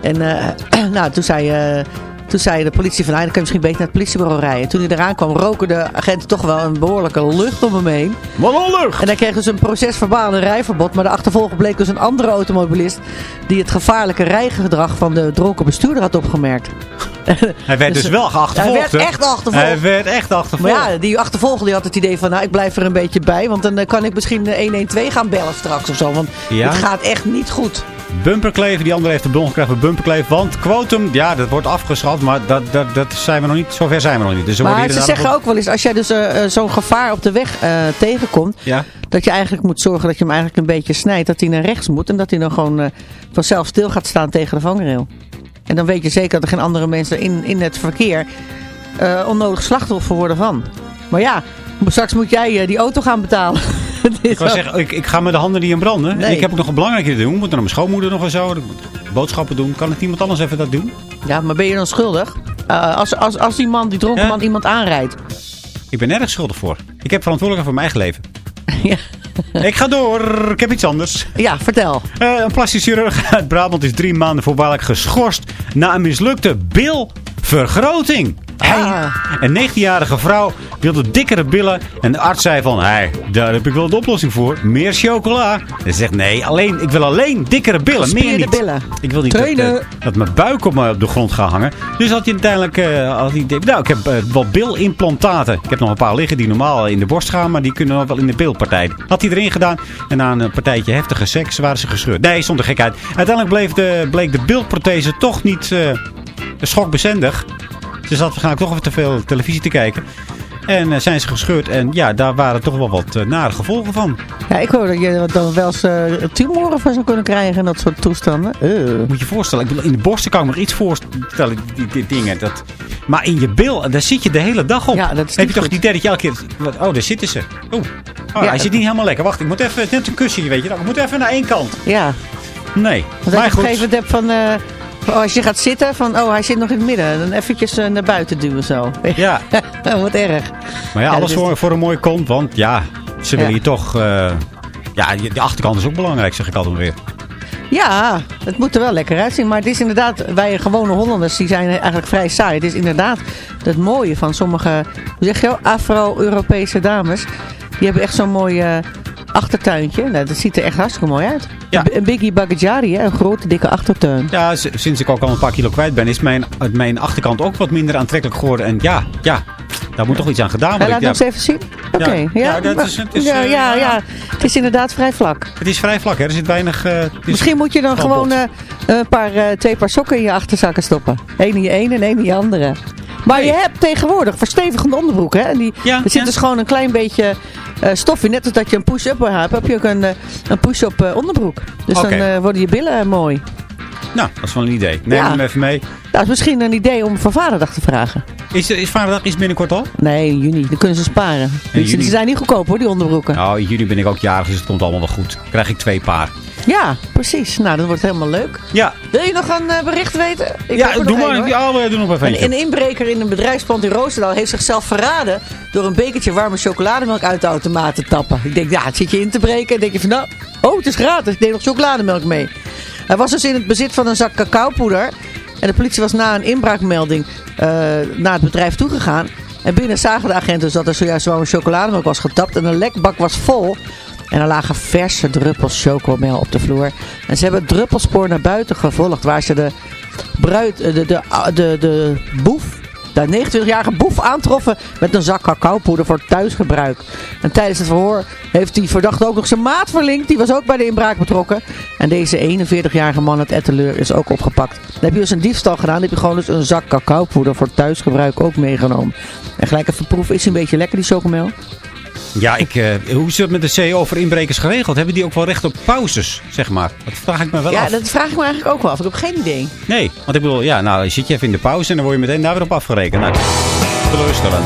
En eh, nou, toen zei, eh, toen zei de politie van, ah, dan kan je misschien beter naar het politiebureau rijden. Toen hij eraan kwam, roken de agenten toch wel een behoorlijke lucht om hem heen. Wat een lucht! En hij kreeg dus een procesverbaal en rijverbod. Maar de achtervolger bleek dus een andere automobilist... die het gevaarlijke rijgedrag van de dronken bestuurder had opgemerkt. Hij werd dus, Dus, wel geachtervolgd. hij werd echt achtervolgd. Hij werd echt achtervolgd. Maar ja, die achtervolger die had het idee van... nou, ik blijf er een beetje bij. Want dan eh, kan ik misschien eh, 112 gaan bellen straks of zo. Want Ja? het gaat echt niet goed. Bumperkleven, die andere heeft de bon gekregen voor bumperkleven. Want quotum, ja, dat wordt afgeschat. Maar dat, dat, dat zijn we nog niet, zover zijn we nog niet. Dus Maar ze zeggen ook wel eens... als jij dus eh, eh, zo'n gevaar op de weg eh, tegenkomt... Ja, dat je eigenlijk moet zorgen dat je hem eigenlijk een beetje snijdt. Dat hij naar rechts moet. En dat hij dan gewoon vanzelf stil gaat staan tegen de vangrail. En dan weet je zeker dat er geen andere mensen in, in het verkeer onnodig slachtoffer worden van. Maar ja, straks moet jij die auto gaan betalen. Ik wou wel- zeggen, ik, ik ga met de handen niet in branden. Nee. Ik heb ook nog een belangrijke te doen. Ik moet naar mijn schoonmoeder nog en zo. Ik moet boodschappen doen. Kan het iemand anders even dat doen? Ja, maar ben je dan schuldig? Eh, als, als, als die man, die dronken Ja. man, iemand aanrijdt. Ik ben nergens schuldig voor. Ik heb verantwoordelijkheid voor mijn eigen leven. ja. ik ga door. Ik heb iets anders. ja, vertel. Eh, een plastisch chirurg uit Brabant is drie maanden voorwaardelijk geschorst na een mislukte bilvergroting. Ah. Een 19-jarige vrouw wilde dikkere billen en de arts zei van, hey, daar heb ik wel de oplossing voor. Meer chocola. Hij zegt, nee, alleen, ik wil alleen dikkere billen, meer niet. billen. Ik wil niet dat, eh, dat mijn buik op, me, op de grond gaat hangen. Dus had hij uiteindelijk, eh, had hij, nou, ik heb eh, wel bilimplantaten. Ik heb nog een paar liggen die normaal in de borst gaan, maar die kunnen nog wel in de bilpartij. Had hij erin gedaan en na een partijtje heftige seks waren ze gescheurd. Nee, zonder gekheid. Uiteindelijk bleef de, bleek de bilprothese toch niet schokbezendig. Ze zat waarschijnlijk toch even te veel televisie te kijken. En eh, zijn ze gescheurd. En ja, daar waren toch wel wat eh, nare gevolgen van. Ja, ik hoor dat je dan wel eens eh, tumoren van zou kunnen krijgen en dat soort toestanden. Moet je je voorstellen. Ik bedoel, in de borsten kan ik me nog iets voorstellen. Die, die dingen. Dat, maar in je bil, daar zit je de hele dag op. Ja, dat is Heb je toch idee dat je elke keer... Oh, daar zitten ze. Oeh. Oh, Ja, hij zit niet helemaal lekker. Wacht, ik moet even... Net een kussje, weet je. Nou, ik moet even naar één kant. Ja, Nee. maar je op goed. een gegeven moment hebt van... oh, als je gaat zitten, van oh, hij zit nog in het midden. Dan eventjes eh, naar buiten duwen zo. Ja. Wat erg. Maar ja, Ja, alles is- voor, voor een mooi kont. Want ja, ze willen Ja. je toch... eh, ja, de achterkant is ook belangrijk, zeg ik altijd weer. Ja, het moet er wel lekker uitzien. Maar het is inderdaad, wij gewone Hollanders, die zijn eigenlijk vrij saai. Het is inderdaad het mooie van sommige, hoe zeg je, Afro-Europese dames. Die hebben echt zo'n mooi eh, achtertuintje. Nou, dat ziet er echt hartstikke mooi uit. Ja. Een Biggie Bagajari, een grote dikke achtertuin. Ja, sinds ik ook al een paar kilo kwijt ben, is mijn, mijn achterkant ook wat minder aantrekkelijk geworden. En ja, ja, daar moet toch iets aan gedaan worden. laat Ja, ons even zien. Oké, ja. Ja, dat is- het is, ja, eh, ja, ja. ja. Het is inderdaad vrij vlak. Het is vrij vlak, hè? Er zit weinig... eh, Misschien moet je dan gewoon eh, een paar, twee paar sokken in je achterzakken stoppen. Eén in je ene en één in je andere. Maar je hebt tegenwoordig verstevigende onderbroeken. Hè? En die, Ja, er zit dus gewoon een klein beetje eh, stof in. Net als dat je een push-up hebt, heb je ook een, eh, een push-up eh, onderbroek. Dus dan worden je billen mooi. Nou, dat is wel een idee. Neem Ja. hem even mee. Dat is misschien een idee om voor vaderdag te vragen. Is, is vaderdag iets binnenkort al? Nee, in juni. Dan kunnen ze sparen. Juni. die zijn niet goedkoop hoor, die onderbroeken. Nou, in juni ben ik ook jarig, dus het komt allemaal wel goed. Krijg ik twee paar. Ja, precies. Nou, dat wordt helemaal leuk. Ja, Wil je nog een eh, bericht weten? Ik ja doe maar. hoor. Ja, we doen nog even Een, een inbreker in een bedrijfspand in Roosendaal heeft zichzelf verraden door een bekertje warme chocolademelk uit de automaat te tappen. Ik denk, ja, het zit je in te breken. En denk je van, nou, oh, het is gratis. Ik neem nog chocolademelk mee. Hij was dus in het bezit van een zak cacaopoeder. En de politie was na een inbraakmelding eh, naar het bedrijf toegegaan. En binnen zagen de agenten dus dat er zojuist warme chocolademelk was getapt. En een lekbak was vol. En er lagen verse druppels chocomel op de vloer. En ze hebben het druppelspoor naar buiten gevolgd. Waar ze de, bruid, eh, de, de, de, de boef, de 29-jarige boef aantroffen met een zak cacaopoeder voor thuisgebruik. En tijdens het verhoor heeft die verdachte ook nog zijn maat verlinkt. Die was ook bij de inbraak betrokken. En deze 41-jarige man uit Etteleur is ook opgepakt. Dan heb je dus een diefstal gedaan. Dan heb je gewoon dus een zak cacaopoeder voor thuisgebruik ook meegenomen. En gelijk even proeven. Is een beetje lekker die chocomel? Ja, ik, eh, hoe is het met de CEO voor inbrekers geregeld? Hebben die ook wel recht op pauzes, zeg maar? Dat vraag ik me wel Ja, af. dat vraag ik me eigenlijk ook wel af. Ik heb geen idee. Nee, want ik bedoel, ja, nou zit je even in de pauze en dan word je meteen daar weer op afgerekend. Nou, teleurstellend.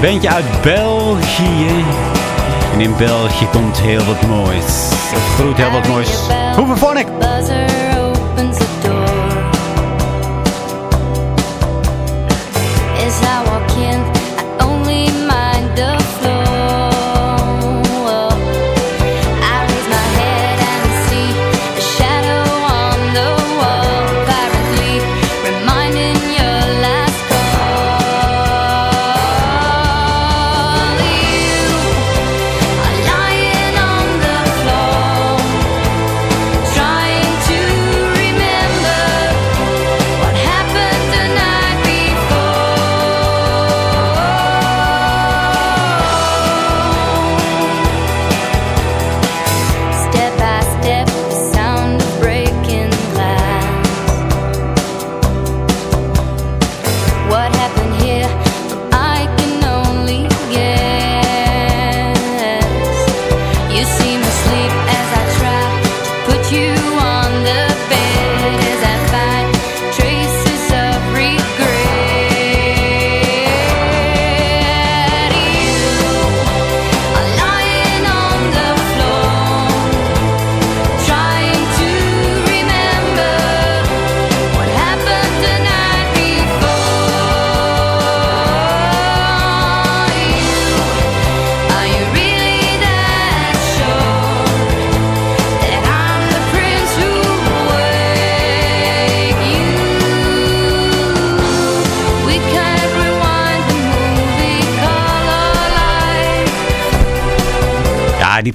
Bandje uit België. En in België komt heel wat moois. Of groeit heel wat moois. Hoeveel Buzzer opens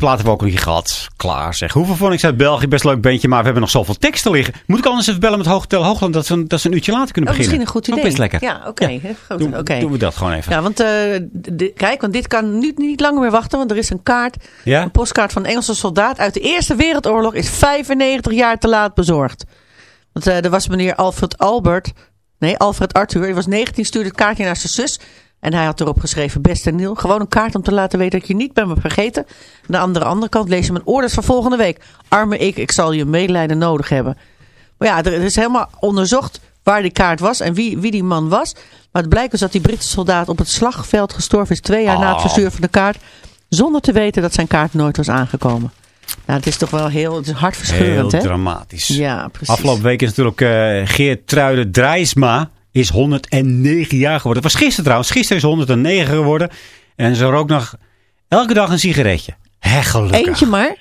hebben we ook nog gehad. Klaar zeg. Hoeveel vond ik uit België? Best leuk bandje, maar we hebben nog zoveel teksten liggen. Moet ik anders even bellen met Hoogtel Hoogland dat ze, een- dat ze een uurtje later kunnen Oh, beginnen? misschien een goed Ook idee. best lekker. Ja, oké. Goed, Doen, doen we dat gewoon even. Ja, want eh, de- kijk, want dit kan nu niet langer meer wachten. Want er is een kaart, Ja? een postkaart van een Engelse soldaat uit de Eerste Wereldoorlog is 95 jaar te laat bezorgd. Want eh, er was meneer Alfred Albert, nee, Alfred Arthur, die was 19, stuurde het kaartje naar zijn zus. En hij had erop geschreven, beste Neil, gewoon een kaart om te laten weten dat je niet bent me vergeten. En aan de andere kant lees je mijn orders van volgende week. Arme ik, ik zal je medelijden nodig hebben. Maar ja, er is helemaal onderzocht waar die kaart was en wie, wie die man was. Maar het blijkt dus dat die Britse soldaat op het slagveld gestorven is twee jaar na het Oh. versturen van de kaart. Zonder te weten dat zijn kaart nooit was aangekomen. Nou, het is toch wel heel, het is Heel hartverscheurend, hè? dramatisch. Ja, precies. Afgelopen week is natuurlijk eh Geertruide Drijsma is 109 jaar geworden. Het was gisteren trouwens. Gisteren is ze 109 geworden. En ze rookt nog elke dag een sigaretje. Hè, gelukkig. Eentje maar.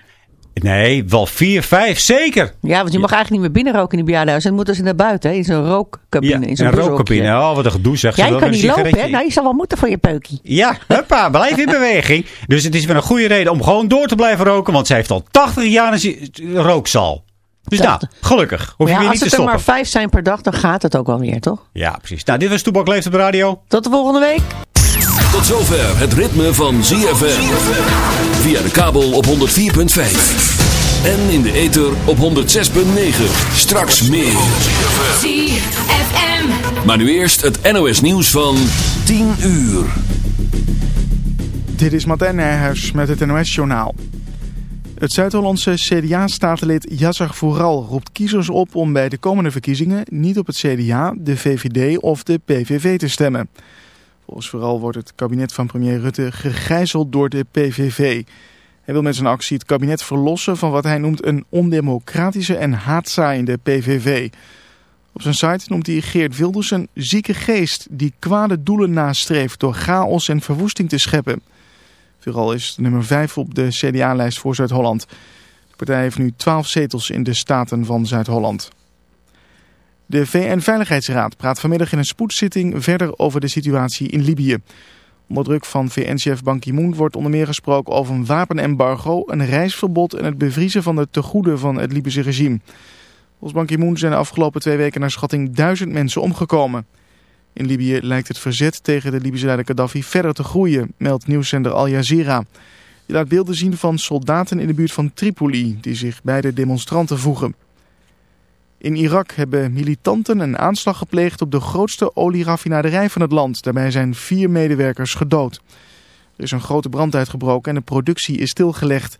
Nee, wel vier, vijf, zeker. Ja, want je mag eigenlijk niet meer binnenroken in die bejaardenhuis. En dan moeten ze naar buiten, hè? in zo'n rookcabine. in zo'n rookcabine. Oh, wat een gedoe zeg. Ze Ja, je kan niet lopen, hè? Nou, je zal wel moeten voor je peukie. Ja, huppa, blijf in beweging. Dus het is weer een goede reden om gewoon door te blijven roken. Want zij heeft al 80 jaar een rookzaal. Dus nou, 80. gelukkig. Hoef je ja, weer als niet te het er maar vijf zijn per dag, dan gaat het ook wel weer, toch? Ja, precies. Nou, dit was Toebak Leeft op de Radio. Tot de volgende week. Tot zover het ritme van ZFM. Via de kabel op 104.5. En in de ether op 106.9. Straks meer. ZFM. Maar nu eerst het NOS nieuws van 10 uur. Dit is Martijn Nijhuis met het NOS-journaal. Het Zuid-Hollandse CDA-statenlid Yassar Vooral roept kiezers op om bij de komende verkiezingen niet op het CDA, de VVD of de PVV te stemmen. Volgens Vooral wordt het kabinet van premier Rutte gegijzeld door de PVV. Hij wil met zijn actie het kabinet verlossen van wat hij noemt een ondemocratische en haatzaaiende PVV. Op zijn site noemt hij Geert Wilders een zieke geest die kwade doelen nastreeft door chaos en verwoesting te scheppen. Vooral is nummer 5 op de CDA-lijst voor Zuid-Holland. De partij heeft nu 12 zetels in de staten van Zuid-Holland. De VN-veiligheidsraad praat vanmiddag in een spoedzitting verder over de situatie in Libië. Onder druk van VN-chef Ban Ki-moon wordt onder meer gesproken over een wapenembargo, een reisverbod en het bevriezen van de tegoeden van het Libische regime. Volgens Ban Ki-moon zijn de afgelopen twee weken naar schatting duizend mensen omgekomen. In Libië lijkt het verzet tegen de Libische leider Gaddafi verder te groeien, meldt nieuwszender Al Jazeera. Die laat beelden zien van soldaten in de buurt van Tripoli die zich bij de demonstranten voegen. In Irak hebben militanten een aanslag gepleegd op de grootste olieraffinaderij van het land. Daarbij zijn vier medewerkers gedood. Er is een grote brand uitgebroken en de productie is stilgelegd.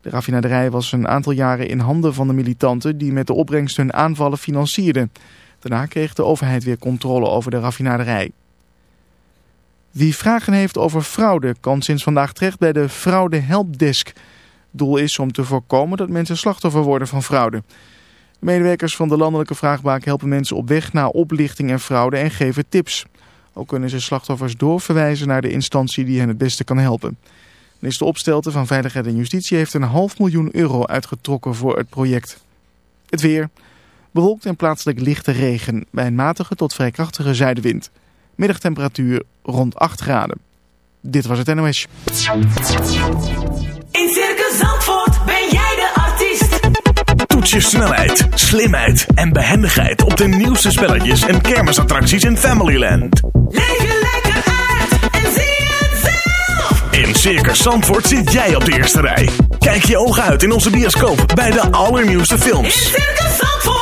De raffinaderij was een aantal jaren in handen van de militanten die met de opbrengst hun aanvallen financierden. Daarna kreeg de overheid weer controle over de raffinaderij. Wie vragen heeft over fraude kan sinds vandaag terecht bij de Fraude Helpdesk. Doel is om te voorkomen dat mensen slachtoffer worden van fraude. De medewerkers van de landelijke vraagbaak helpen mensen op weg naar oplichting en fraude en geven tips. Ook kunnen ze slachtoffers doorverwijzen naar de instantie die hen het beste kan helpen. Minister Opstelten van Veiligheid en Justitie heeft een half miljoen euro uitgetrokken voor het project. Het weer. Bewolkt en plaatselijk lichte regen bij een matige tot vrij krachtige zuidenwind. Middagtemperatuur rond 8 graden. Dit was het NOS. In Circus Zandvoort ben jij de artiest. Toets je snelheid, slimheid en behendigheid op de nieuwste spelletjes en kermisattracties in Familyland. Leef je lekker uit en zie het zelf. In Circus Zandvoort zit jij op de eerste rij. Kijk je ogen uit in onze bioscoop bij de allernieuwste In films. Circus Zandvoort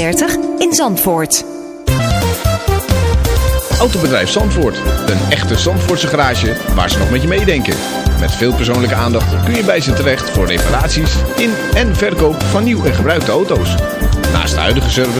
in Zandvoort. Autobedrijf Zandvoort. Een echte Zandvoortse garage waar ze nog met je meedenken. Met veel persoonlijke aandacht kun je bij ze terecht voor reparaties in en verkoop van nieuw en gebruikte auto's. Naast de huidige service